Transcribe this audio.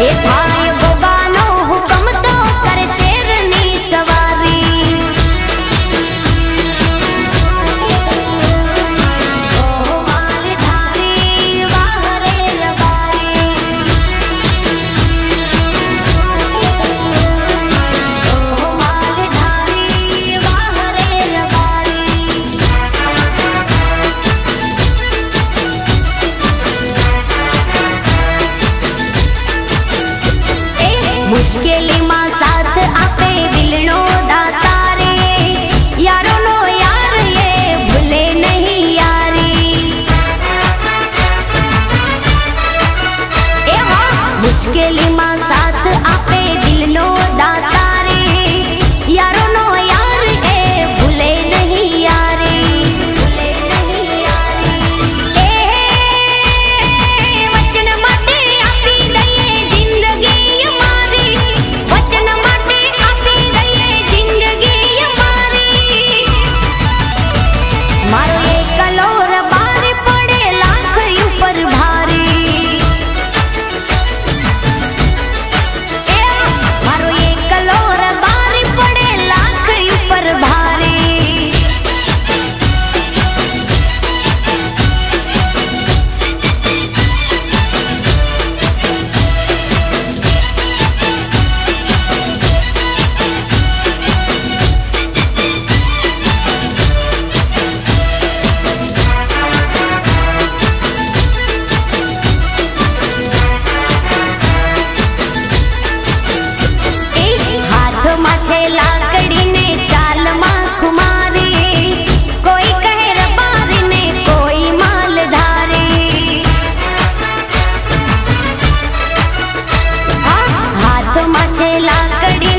别怕 मुश्किल माँ लाकड़ी